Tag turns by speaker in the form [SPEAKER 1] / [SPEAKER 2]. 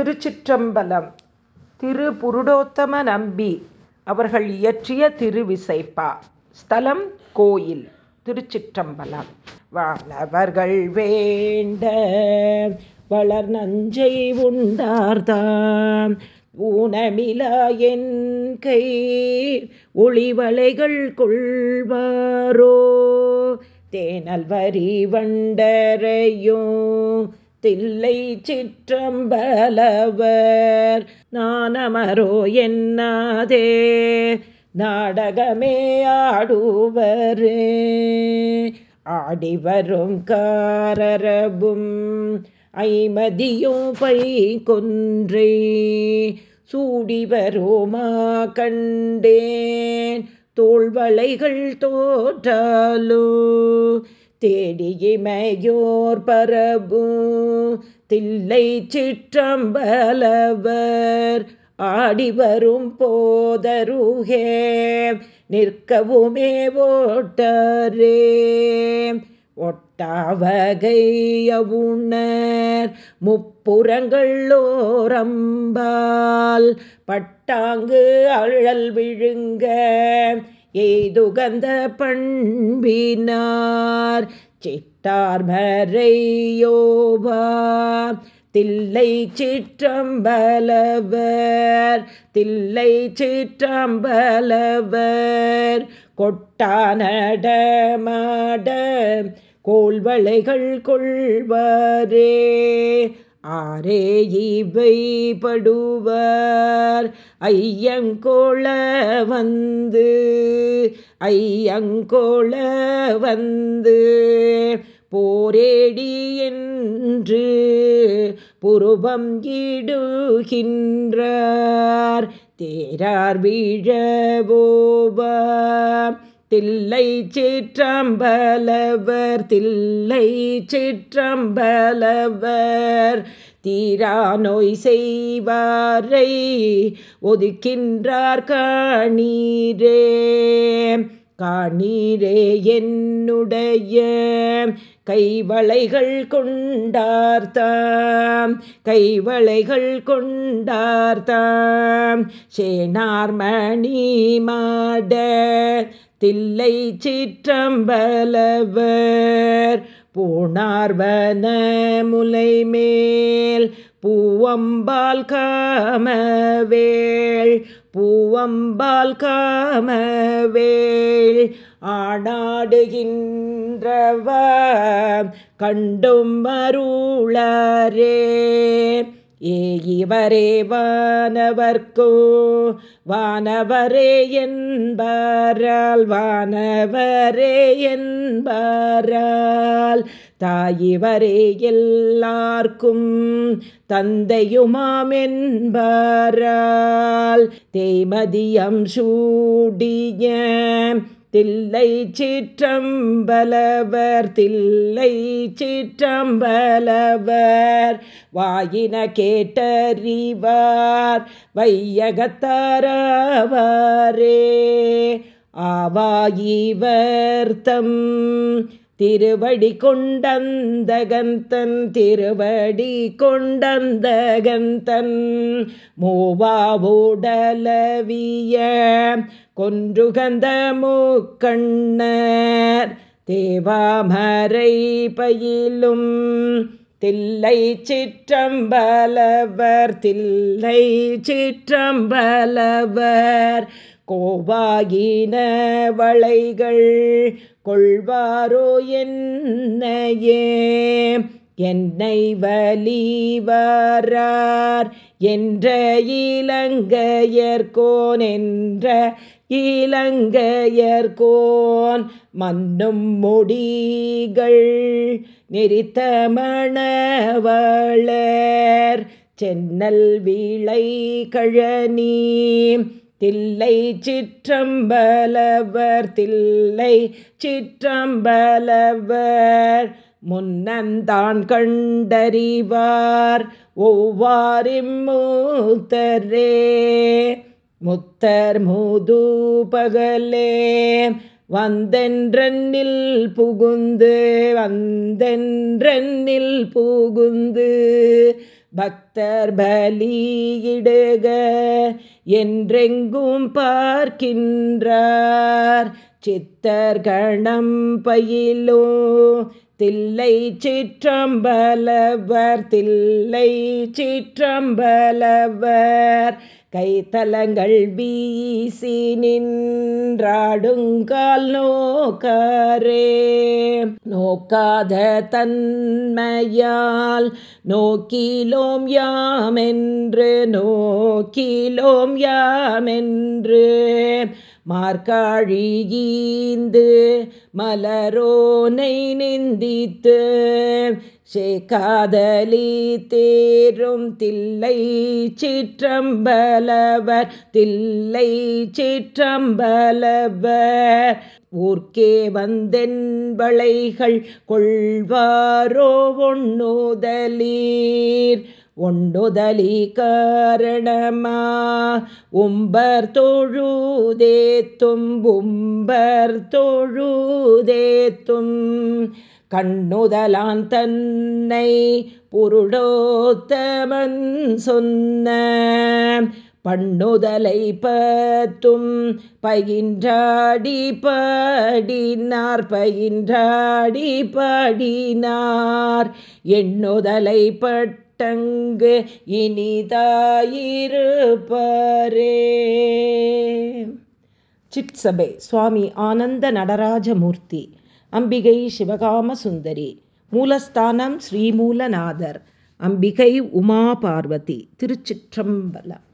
[SPEAKER 1] திருச்சிற்றம்பலம். திரு புருடோத்தம நம்பி அவர்கள் இயற்றிய திருவிசைப்பா. ஸ்தலம் கோயில் திருச்சிற்றம்பலம். வாழவர்கள் வேண்ட வளர் நஞ்சை உண்டார்தான் ஊனமிலா என் கை ஒளிவளைகள் கொள்வாரோ. தேனல் வரி வண்டரையும் தில்லை சிற்றம்பலவர். நானமரோ என்னாதே? நாடகமே ஆடுவரே. ஆடி வரும் காரரபும் ஐமதியும் பை கொன்றை சூடி வருமா கண்டேன். தோல்வளைகள் தோற்றாலோ? தேடியிமையோர் பரபு தில்லை சிற்றம்பலவர். ஆடி வரும் போதருகே நிற்கவுமே ஓட்டரே. ஒட்டாவகையவுணர் முப்புறங்களோரம்பால் பட்டாங்கு அழல் விழுங்க. எய்துகந்த பண்பினார் சிட்டார் தில்லை சிற்றம்பலவர் தில்லை சிற்றம்பலவர் கொட்டானடமாட கோல்வளைகள் கொள்வாரே. ஆரே இவை படுவர். ஐயங்கோள வந்து ஐயங்கோள வந்து போரேடி என்று புருபம் ஈடுகின்றார் தேரார் வீழவோவா தில்லை சிற்றம்பலவர் தில்லை சிற்றம்பலவர் தீரா நோய் செய்வாரை ஒதுக்கின்றார் காணீரே. காணீரே என்னுடைய கைவளைகள் கொண்டார்த்தாம் கைவளைகள் கொண்டார்த்தாம் சேனார் மணி மாட தில்லை சீற்றம்பலவர் பூணார்வன முலை மேல் பூவம்பால் காமவேள் பூவம்பால் காமவேள் ஆடாடுகின்றவ கண்டும் மருளரே இவரே வானவர்க்கோ வானவரே என்பாரால் வானவரே என்பாரால். தாயிவரே எல்லார்க்கும் தந்தையுமாமென்பாரால் தேமதியம் சூடிய தில்லை சீற்றம்பலவர் தில்லை சீற்றம்பலவர் வாயின கேட்டறிவார் வையகத்தாரவாரே. ஆவாயிவர்த்தம் திருவடி கொண்டந்தகந்தன் திருவடி கொண்டந்தகந்தன் மூவாவுடலவிய கொன்றுகந்த மூக்கண்ணர் தேவாமரை பயிலும் தில்லை சிற்றம்பலவர் தில்லை சிற்றம்பலவர் கோவாயின வளைகள் கொள்வாரோ என்னையே? என்னை வலிவாரார் என்ற இலங்கையர்கோன் என்ற இலங்கையர்கோன் மன்னும் முடிகள் நெறித்த மணவளர் சென்னல் வீளை கழனி தில்லை சிற்றம்பலவர் தில்லை சிற்றம்பலவர் முன்னந்தான் கண்டறிவார் ஒவ்வாறிம்மூத்தரே முத்தர். மூது பகலே வந்தென்றென்னில் புகுந்து வந்தென்றென்னில் புகுந்து பக்தர் பலியிடுக என்றெங்கும் பார்க்கின்றார். சித்தர் கணம் பயிலோ தில்லை சீற்றம்பலவர் தில்லை சீற்றம்பலவர். கைத்தலங்கள் வீசி நின்றாடுங்கால் நோக்காரே. நோக்காத தன்மையால் நோக்கிலோம் யாமென்று நோக்கிலோம் யாமென்று. மார்காழியீந்து மலரோனை நிந்தித்து சேகாதலி தேரும் தில்லை சிற்றம்பலவர் தில்லை சிற்றம்பலவர். ஊர்க்கே வந்தென்பளைகள் கொள்வாரோ ஒண்ணுதலீர். ஒண்டுதலி காரணமா உம்பர் தொழுதேத்தும் உம்பர் தொழுதேத்தும் கண்ணுதலான் தன்னை புருடோத்தமன் சொன்ன பண்ணுதலை பத்தும் பயின்றாடி பாடினார் பயின்றாடி பாடினார். எண்ணுதலை பட்டு பட்டங்கு இனிதாயிருப்பரே. சிற்சபை சுவாமி ஆனந்த நடராஜமூர்த்தி அம்பிகை சிவகாம சுந்தரி மூலஸ்தானம் ஸ்ரீமூலநாதர் அம்பிகை உமா பார்வதி திருச்சிற்றம்பலம்.